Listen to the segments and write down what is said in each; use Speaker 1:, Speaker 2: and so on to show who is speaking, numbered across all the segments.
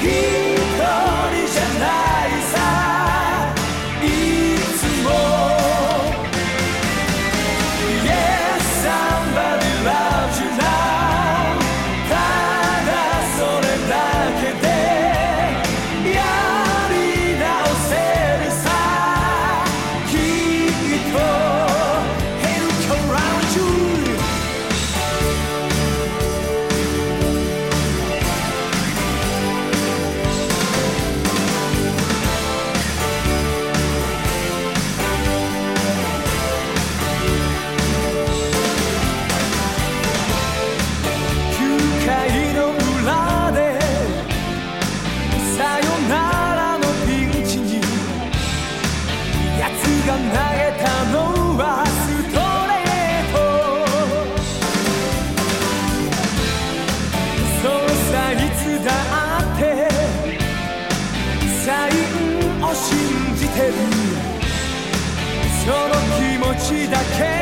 Speaker 1: He 봅시다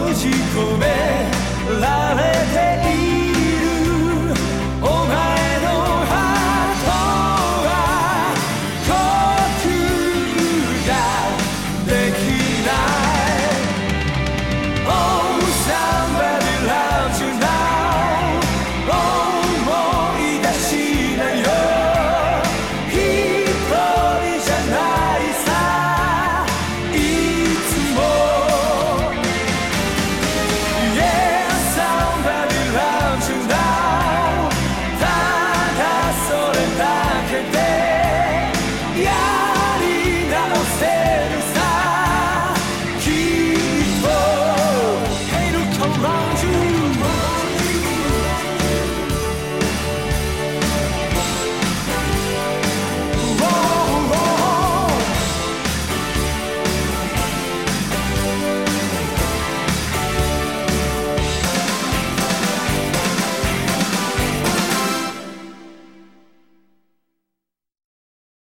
Speaker 1: のうち込められている